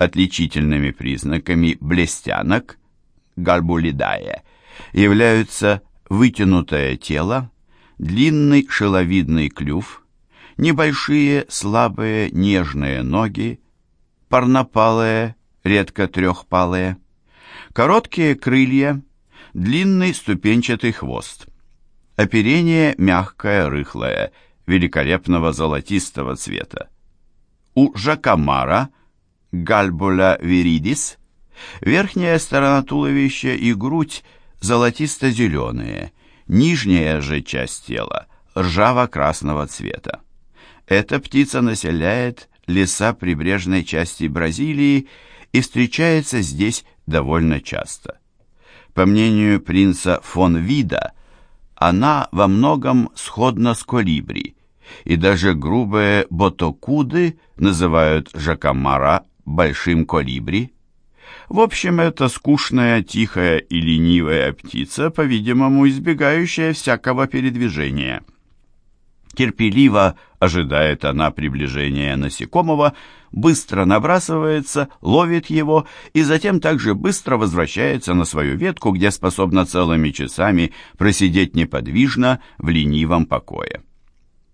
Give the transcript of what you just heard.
Отличительными признаками блестянок, гальбулидае, являются вытянутое тело, длинный шеловидный клюв, небольшие слабые нежные ноги, парнопалые, редко трехпалые, короткие крылья, длинный ступенчатый хвост. Оперение мягкое, рыхлое, великолепного золотистого цвета. У жакамара, гальбула виридис, верхняя сторона туловища и грудь золотисто-зеленые, нижняя же часть тела ржаво-красного цвета. Эта птица населяет леса прибрежной части Бразилии и встречается здесь довольно часто. По мнению принца фон Вида, она во многом сходна с колибри, и даже грубые ботокуды называют жакамара большим колибри. В общем, это скучная, тихая и ленивая птица, по-видимому, избегающая всякого передвижения. Терпеливо ожидает она приближения насекомого, быстро набрасывается, ловит его и затем также быстро возвращается на свою ветку, где способна целыми часами просидеть неподвижно в ленивом покое.